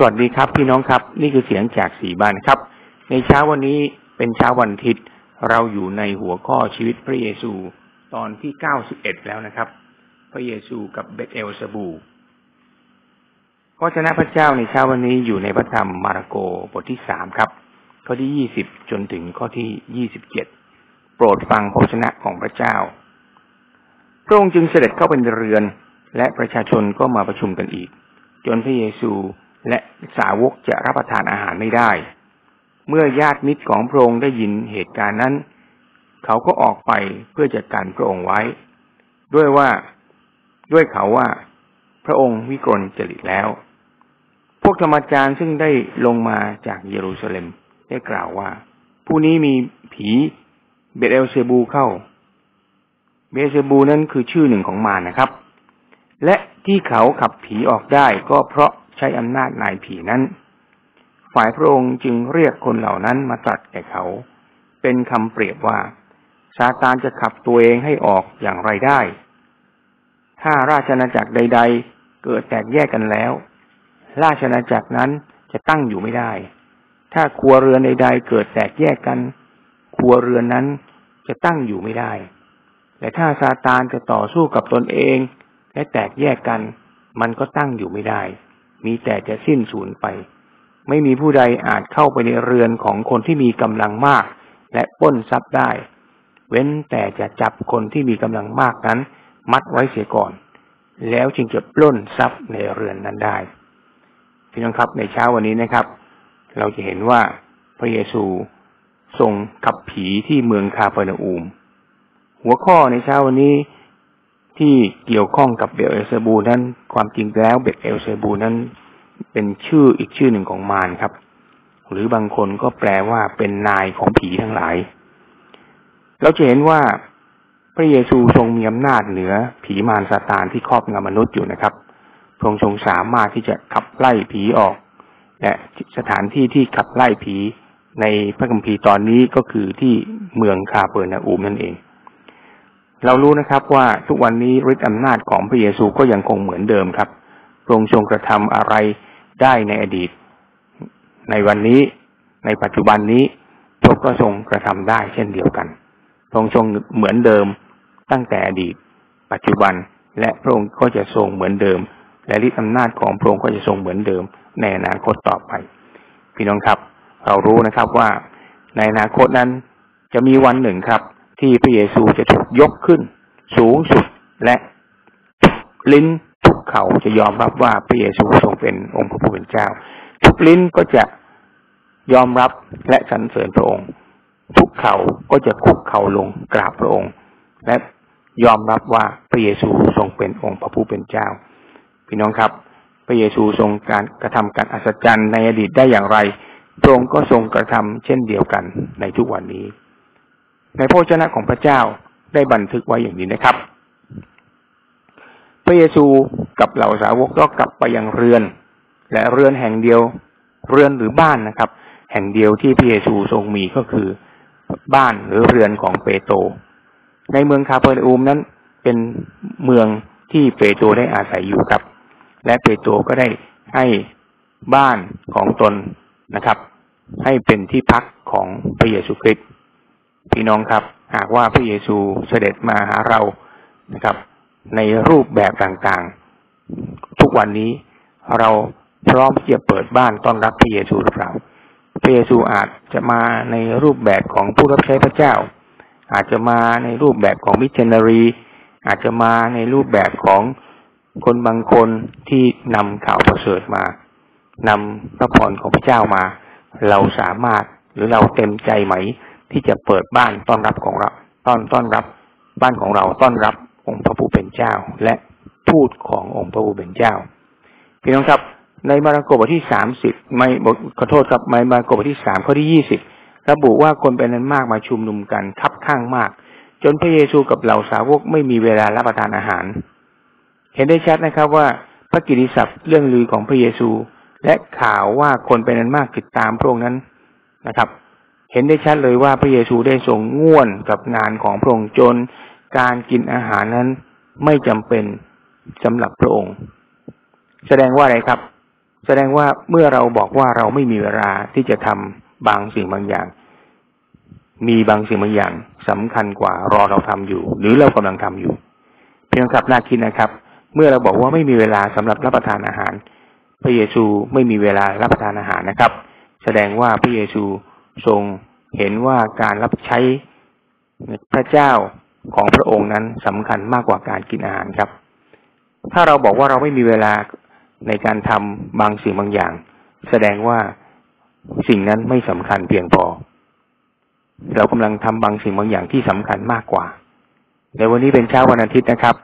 สวัสดีครับพี่น้องครับ นี่คือเสียงจากสีบ้านครับ ในเช้าวันนี้เป็นเช้าวันอาทิตย์ เราอยู่ในหัวข้อชีวิตพระเยซูตอนที่เก้าสิบเอ็ดแล้วนะครับ พระเยซูกับเบตเอลซาบูพระชนะพระเจ้าในเช้าวันนี้อยู่ในพระธรรมมาระโกบทที่สามครับ ข้อที่ยี่สิบจนถึงข้อที่ยี่สิบเจ็ดโปรดฟังพระชนะของพระเจ้าพระองค์จึงเสด็จเข้าไปในเรือน และประชาชนก็มาประชุมกันอีก จนพระเยซู และสาวกจะรับประทานอาหารไม่ได้ เมื่อญาติมิตรของพระองค์ได้ยินเหตุการณ์นั้น เขาก็ออกไปเพื่อจะกันพระองค์ไว้ ด้วยว่าด้วยเขาว่า พระองค์วิกลจริตแล้ว พวกธรรมจารย์ซึ่งได้ลงมาจากเยรูซาเล็มได้กล่าวว่า ผู้นี้มีผีเบเอลเซบูเข้า เบเอลเซบูนั้นคือชื่อหนึ่งของมารนะครับ และที่เขาขับผีออกได้ก็เพราะ ใช้อำนาจนายผีนั้น ฝ่ายพระองค์จึงเรียกคนเหล่านั้นมาตรัสแก่เขา เป็นคำเปรียบว่าซาตานจะขับตัวเองให้ออกอย่างไรได้ ถ้าราชนาจักรใด ๆ เกิดแตกแยกกันแล้ว ราชนาจักรนั้นจะตั้งอยู่ไม่ได้ ถ้าครัวเรือนใด ๆ เกิดแตกแยกกัน ครัวเรือนนั้นจะตั้งอยู่ไม่ได้ และถ้าซาตานจะต่อสู้กับตนเอง และแตกแยกกัน มันก็ตั้งอยู่ไม่ได้ มีแต่จะสิ้นสูญไป ไม่มีผู้ใดอาจเข้าไปในเรือนของคนที่มีกำลังมาก และป้นทรัพย์ได้ เว้นแต่จะจับคนที่มีกำลังมากนั้น มัดไว้เสียก่อน แล้วจึงจะปล้นทรัพย์ในเรือนนั้นได้พี่น้องครับในเช้าวันนี้นะครับ เราจะเห็นว่าพระเยซูทรงขับผีที่เมืองคาเปอร์นาอูม หัวข้อในเช้าวันนี้ ที่เกี่ยวข้องกับเบลเอลเซบูนั้น ความจริงแล้วเบลเอลเซบูนั้น เป็นชื่ออีกชื่อหนึ่งของมารครับ หรือบางคนก็แปลว่าเป็นนายของผีทั้งหลาย เราจะเห็นว่าพระเยซูทรงมีอำนาจเหนือผีมารซาตานที่ครอบงำมนุษย์อยู่นะครับ พระองค์ทรงสามารถที่จะขับไล่ผีออก และสถานที่ที่ขับไล่ผีในพระคัมภีร์ตอนนี้ก็คือที่เมืองคาเปอร์นาอูมนั่นเอง เรารู้นะครับว่าทุกวันนี้ฤทธิอำนาจของพระเยซูก็ยังคงเหมือนเดิมครับพระองค์ทรงกระทำอะไรได้ในอดีต ในวันนี้ ในปัจจุบันนี้พระองค์ก็ทรงกระทำได้เช่นเดียวกันพระองค์ทรงเหมือนเดิมตั้งแต่อดีต ปัจจุบันและพระองค์ก็จะทรงเหมือนเดิม และฤทธิอำนาจของพระองค์ก็จะทรงเหมือนเดิม ในอนาคตต่อไป พี่น้องครับ เรารู้นะครับว่าในอนาคตนั้นจะมีวันหนึ่งครับ ที่พระเยซูจะถูกยกขึ้น สูงสุดและลิ้นทุกเขาจะยอมรับว่าพระเยซูทรงเป็นองค์พระผู้เป็นเจ้า ทุกลิ้นก็จะยอมรับและสรรเสริญพระองค์ ทุกเขาก็จะคุกเข่าลงกราบพระองค์ และยอมรับว่าพระเยซูทรงเป็นองค์พระผู้เป็นเจ้า พี่น้องครับ พระเยซูทรงการกระทำการอัศจรรย์ในอดีตได้อย่างไรพระองค์ก็ทรงกระทำเช่นเดียวกันในทุกวันนี้ ในพระเจ้าของพระเจ้าได้บันทึกไว้อย่างนี้นะครับ พระเยซูกับเหล่าสาวกก็กลับไปยังเรือน และเรือนแห่งเดียวเรือนหรือบ้านนะครับ แห่งเดียวที่พระเยซูทรงมีก็คือบ้านหรือเรือนของเปโตรในเมืองคาเปอร์อูมนั้นเป็นเมืองที่เปโตรได้อาศัยอยู่ครับ และเปโตรก็ได้ให้บ้านของตนนะครับ ให้เป็นที่พักของพระเยซูคริสต์ พี่น้องครับ หากว่าพระเยซูเสด็จมาหาเรานะครับ ในรูปแบบต่างๆ ทุกวันนี้เราพร้อมที่จะเปิดบ้านต้อนรับพระเยซูหรือเปล่าพระเยซูอาจจะมาในรูปแบบของผู้รับใช้พระเจ้า อาจจะมาในรูปแบบของมิชชันนารี อาจจะมาในรูปแบบของคนบางคนที่นำข่าวประเสริฐมานำพระพรของพระเจ้ามา เราสามารถหรือเราเต็มใจไหม ที่จะเปิดบ้านต้อนรับของเราต้อนต้อนรับบ้านของเราต้อนรับองค์พระผู้เป็นเจ้า และทูตขององค์พระผู้เป็นเจ้า พี่น้องครับ ในมาระโกบทที่สามสิบไม่บทขอโทษครับในมาระโกบทที่สามข้อที่ยี่สิบระบุว่าคนเป็นนั้นมากมาชุมนุมกันคับข้างมาก จนพระเยซูกับเหล่าสาวกไม่มีเวลารับประทานอาหาร เห็นได้ชัดนะครับว่าพระกิติศัพท์เรื่องลือของพระเยซู และข่าวว่าคนเป็นนั้นมากติดตามพระองค์นั้นนะครับ เห็นได้ชัดเลยว่าพระเยซูได้ทรงง่วนกับงานของพระองค์จนการกินอาหารนั้นไม่จำเป็นสำหรับพระองค์ แสดงว่าอะไรครับ แสดงว่าเมื่อเราบอกว่าเราไม่มีเวลาที่จะทำบางสิ่งบางอย่าง มีบางสิ่งบางอย่างสำคัญกว่ารอเราทำอยู่ หรือเรากำลังทำอยู่ เพียงครับน่าคิดนะครับ เมื่อเราบอกว่าไม่มีเวลาสำหรับรับประทานอาหาร พระเยซูไม่มีเวลารับประทานอาหารนะครับ แสดงว่าพระเยซู ทรงเห็นว่าการรับใช้พระเจ้าของพระองค์นั้นสำคัญมากกว่าการกินอาหารครับ ถ้าเราบอกว่าเราไม่มีเวลาในการทำบางสิ่งบางอย่าง แสดงว่าสิ่งนั้นไม่สำคัญเพียงพอ เรากำลังทำบางสิ่งบางอย่างที่สำคัญมากกว่า ในวันนี้เป็นเช้าวันอาทิตย์นะครับ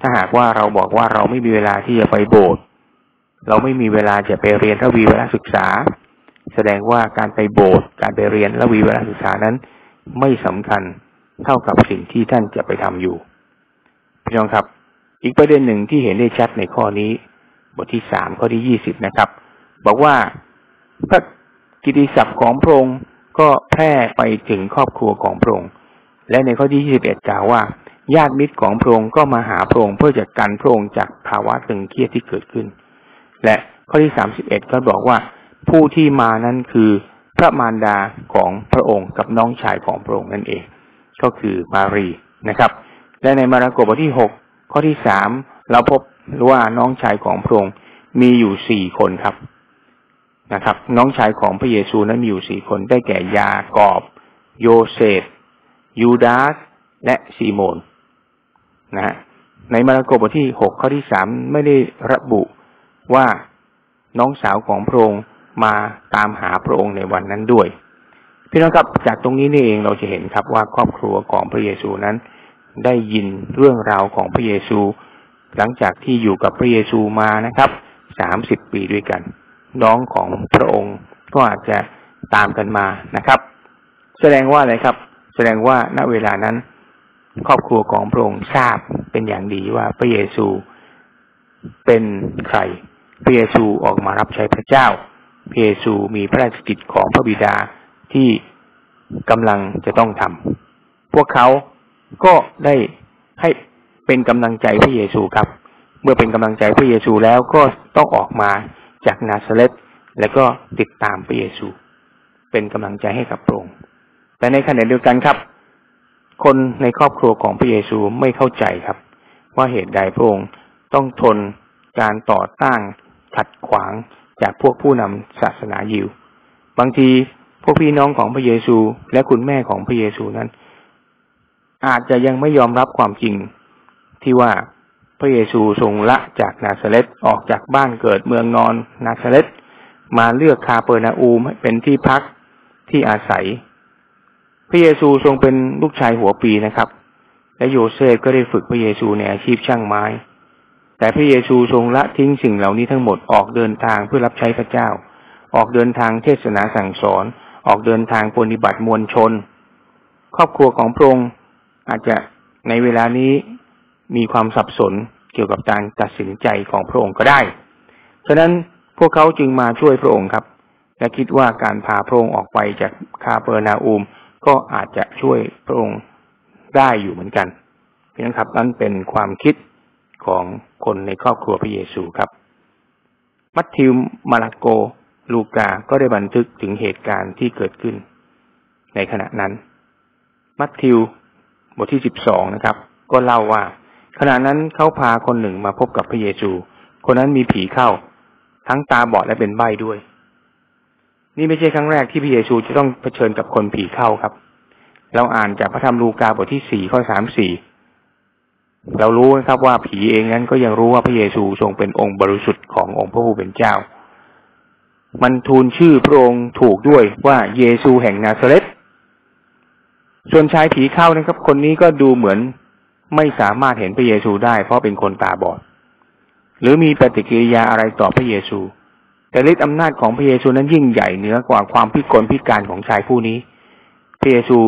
ถ้าหากว่าเราบอกว่าเราไม่มีเวลาที่จะไปโบสถ์เราไม่มีเวลาจะไปเรียนระวีเวลาศึกษา แสดงว่าการไปโบสถ์การไปเรียนระวีวลาศึกษานั้น ไม่สำคัญเท่ากับสิ่งที่ท่านจะไปทำอยู่พี่น้องครับ อีกประเด็นหนึ่งที่เห็นได้ชัดในข้อนี้ บทที่สามข้อที่ยี่สิบนะครับ บอกว่าพระกิติศัพท์ของพระองค์ก็แพร่ไปถึงครอบครัวของพระองค์และในข้อที่ยี่สิบเอ็ดกล่าวว่าญาติมิตรของพระองค์ก็มาหาพระองค์เพื่อจะกันพระองค์จากภาวะตึงเครียดที่เกิดขึ้น และข้อที่สามสิบเอ็ดก็บอกว่า ผู้ที่มานั้นคือพระมารดาของพระองค์กับน้องชายของพระองค์นั่นเอง ก็คือมารีนะครับ และในมาระโกบทที่หกข้อที่สามเราพบว่าน้องชายของพระองค์มีอยู่สี่คนครับนะครับ น้องชายของพระเยซูนั้นมีอยู่สี่คนได้แก่ยากอบ โยเซฟยูดาสและซีโมนนะฮะในมาระโกบทที่หกข้อที่สามไม่ได้ระบุว่าน้องสาวของพระองค์ มาตามหาพระองค์ในวันนั้นด้วย พี่น้องครับจากตรงนี้นี่เองเราจะเห็นครับว่าครอบครัวของพระเยซูนั้น ได้ยินเรื่องราวของพระเยซู หลังจากที่อยู่กับพระเยซูมานะครับสามสิบปีด้วยกัน น้องของพระองค์ก็อาจจะตามกันมานะครับ แสดงว่าอะไรครับ แสดงว่าณเวลานั้น ครอบครัวของพระองค์ทราบเป็นอย่างดีว่าพระเยซูเป็นใครพระเยซูออกมารับใช้พระเจ้า พระเยซูมีพระราชกิจของพระบิดาที่กำลังจะต้องทำพวกเขาก็ได้ให้เป็นกำลังใจพระเยซูครับ เมื่อเป็นกำลังใจพระเยซูแล้วก็ต้องออกมาจากนาซาเรตแล้วก็ติดตามพระเยซู เป็นกำลังใจให้กับพระองค์แต่ในขณะเดียวกันครับ คนในครอบครัวของพระเยซูไม่เข้าใจครับ ว่าเหตุใดพระองค์ต้องทนการต่อต้านขัดขวาง จากพวกผู้นำศาสนายิว บางทีพวกพี่น้องของพระเยซูและคุณแม่ของพระเยซูนั้น อาจจะยังไม่ยอมรับความจริงที่ว่าพระเยซูทรงละจากนาซาเรตออกจากบ้านเกิดเมืองนอนนาซาเรตมาเลือกคาเปอร์นาอูมเป็นที่พักที่อาศัย พระเยซูทรงเป็นลูกชายหัวปีนะครับ และโยเซฟก็ได้ฝึกพระเยซูในอาชีพช่างไม้ แต่พระเยซูทรงละทิ้งสิ่งเหล่านี้ทั้งหมดออกเดินทางเพื่อรับใช้พระเจ้า ออกเดินทางเทศนาสั่งสอน ออกเดินทางปฏิบัติมวลชน ครอบครัวของพระองค์อาจจะในเวลานี้มีความสับสนเกี่ยวกับการตัดสินใจของพระองค์ก็ได้ ฉะนั้นพวกเขาจึงมาช่วยพระองค์ครับ และคิดว่าการพาพระองค์ออกไปจากคาเปอร์นาอูม ก็อาจจะช่วยพระองค์ได้อยู่เหมือนกันเพียงครับนั่นเป็นความคิดของ คนในครอบครัวพระเยซูครับ มัทธิวมาระโก ลูกา ก็ได้บันทึกถึงเหตุการณ์ที่เกิดขึ้น ในขณะนั้น มัทธิวบทที่สิบสองนะครับ ก็เล่าว่า ขณะนั้นเขาพาคนหนึ่งมาพบกับพระเยซู คนนั้นมีผีเข้า ทั้งตาบอดและเป็นใบ้ด้วย นี่ไม่ใช่ครั้งแรกที่พระเยซูจะต้องเผชิญกับคนผีเข้าครับ เราอ่านจากพระธรรมลูกาบทที่สี่ข้อสามสี่ เรารู้นะครับว่าผีเองนั้นก็ยังรู้ว่าพระเยซูทรงเป็นองค์บริสุทธิ์ขององค์พระผู้เป็นเจ้า มันทูลชื่อพระองค์ถูกด้วยว่าเยซูแห่งนาซาเรตส่วนชายผีเข้านะครับ คนนี้ก็ดูเหมือนไม่สามารถเห็นพระเยซูได้เพราะเป็นคนตาบอด หรือมีปฏิกิริยาอะไรต่อพระเยซู แต่ฤทธิ์อำนาจของพระเยซูนั้นยิ่งใหญ่เหนือกว่าความพิกลพิการของชายผู้นี้ พระเยซู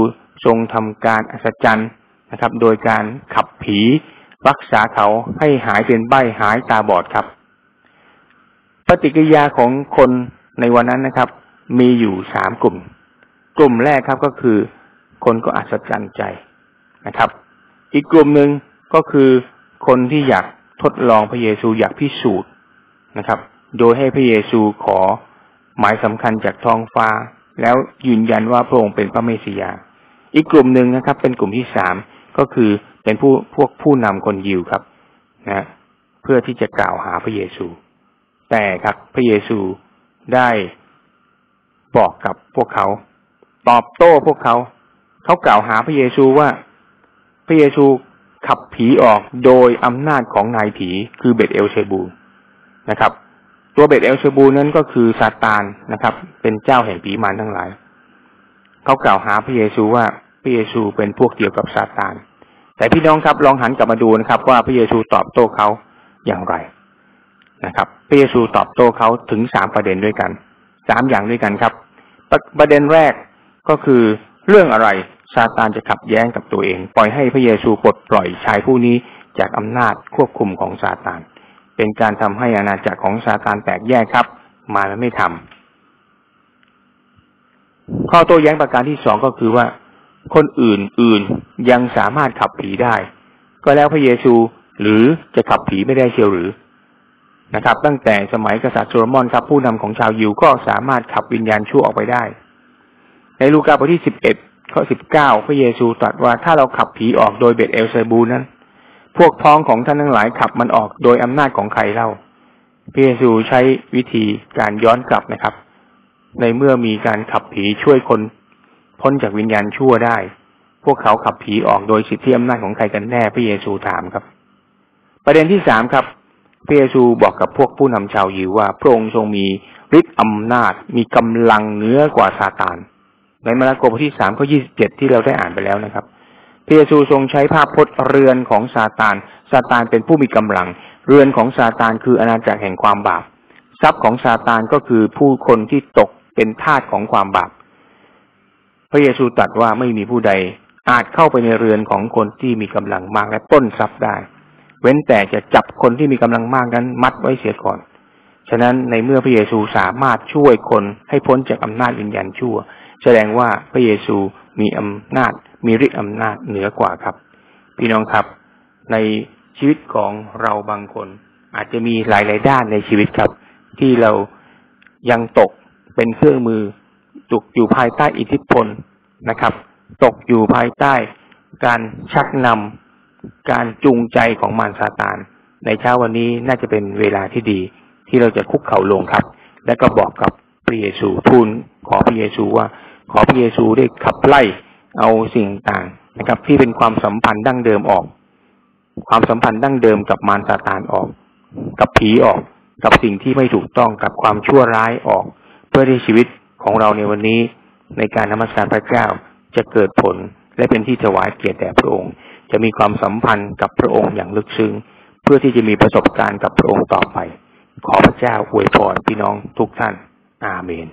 ทรงทำการอัศจรรย์ นะครับ โดยการขับผีรักษาเขาให้หายเป็นใบหายตาบอดครับ ปฏิกิริยาของคนในวันนั้นนะครับ มีอยู่สามกลุ่ม กลุ่มแรกครับก็คือ คนก็อัศจรรย์ใจนะครับ อีกกลุ่มหนึ่งก็คือคนที่อยากทดลองพระเยซูอยากพิสูจน์นะครับ โดยให้พระเยซูขอหมายสำคัญจากท้องฟ้า แล้วยืนยันว่าพระองค์เป็นพระเมสสิยา อีกกลุ่มหนึ่งนะครับ เป็นกลุ่มที่สาม ก็คือเป็นผู้พวกผู้นำคนยิวครับนะเพื่อที่จะกล่าวหาพระเยซู แต่ครับพระเยซูได้บอกกับพวกเขา ตอบโต้พวกเขา เขากล่าวหาพระเยซูว่า พระเยซูขับผีออกโดยอำนาจของนายผีคือเบตเอลเชบูนะครับ ตัวเบตเอลเชบูนั้นก็คือซาตานนะครับ เป็นเจ้าแห่งผีมารทั้งหลาย เขากล่าวหาพระเยซูว่า ระเยซูเป็นพวกเดียวกับซาตาน แต่พี่น้องครับลองหันกลับมาดูนะครับ ว่าพระเยซูตอบโต้เขาอย่างไรนะครับพระเยซูตอบโต้เขาถึงสามประเด็นด้วยกันสามอย่างด้วยกันครับ ประเด็นแรกก็คือเรื่องอะไรซาตานจะขับแย้งกับตัวเอง ปล่อยให้พระเยซูปลดปล่อยชายผู้นี้จากอำนาจควบคุมของซาตาน เป็นการทำให้อาณาจักรของซาตานแตกแยกครับ มาแล้วไม่ทำข้อโต้แย้งประการที่สองก็คือว่า คนอื่นอื่นยังสามารถขับผีได้ ก็แล้วพระเยซูหรือจะขับผีไม่ได้เชียวหรือนะครับ ตั้งแต่สมัยกษัตริย์โซโลมอนครับ ผู้นำของชาวยิวก็สามารถขับวิญญาณชั่วออกไปได้ ในลูกาบทที่สิบเอ็ดข้อสิบเก้าพระเยซูตรัสว่าถ้าเราขับผีออกโดยเบตเอลเซบูนั้น พวกพ้องของท่านทั้งหลายขับมันออกโดยอำนาจของใครเล่าพระเยซูใช้วิธีการย้อนกลับนะครับ ในเมื่อมีการขับผีช่วยคน พ้นจากวิญญาณชั่วได้ พวกเขาขับผีออกโดยสิทธิอำนาจของใครกันแน่พระเยซูถามครับ ประเด็นที่สามครับพระเยซูบอกกับพวกผู้นำชาวยิวว่า พระองค์ทรงมีฤทธิ์อำนาจมีกำลังเหนือกว่าซาตานในมาระโกบทที่สามข้อยี่สิบเจ็ดที่เราได้อ่านไปแล้วนะครับพระเยซูทรงใช้ภาพพจน์เรือนของซาตานซาตานเป็นผู้มีกำลัง เรือนของซาตานคืออาณาจักรแห่งความบาป ทรัพย์ของซาตานก็คือผู้คนที่ตกเป็นทาสของความบาป พระเยซูตรัสว่าไม่มีผู้ใดอาจเข้าไปในเรือนของคนที่มีกำลังมากและต้นทรัพย์ได้ เว้นแต่จะจับคนที่มีกำลังมากนั้นมัดไว้เสียก่อน ฉะนั้นในเมื่อพระเยซูสามารถช่วยคนให้พ้นจากอำนาจวิญญาณชั่ว แสดงว่าพระเยซูมีอำนาจ มีฤทธิ์อำนาจเหนือกว่าครับ พี่น้องครับ ในชีวิตของเราบางคน อาจจะมีหลาย ๆ ด้านในชีวิตครับ ที่เรายังตกเป็นเครื่องมือ ตกอยู่ภายใต้อิทธิพลนะครับ ตกอยู่ภายใต้การชักนำการจูงใจของมารซาตาน ในเช้าวันนี้น่าจะเป็นเวลาที่ดี ที่เราจะคุกเข่าลงครับ และก็บอกกับพระเยซูทูลขอพระเยซูว่า ขอพระเยซูได้ขับไล่เอาสิ่งต่างนะครับ ที่เป็นความสัมพันธ์ดั้งเดิมออก ความสัมพันธ์ดั้งเดิมกับมารซาตานออก กับผีออก กับสิ่งที่ไม่ถูกต้องกับความชั่วร้ายออก เพื่อที่ชีวิต ของเราในวันนี้ในการนมัสการพระเจ้าจะเกิดผลและเป็นที่ถวายเกียรติแด่พระองค์ จะมีความสัมพันธ์กับพระองค์อย่างลึกซึ้งเพื่อที่จะมีประสบการณ์กับพระองค์ต่อไป ขอพระเจ้าอวยพรพี่น้องทุกท่าน อาเมน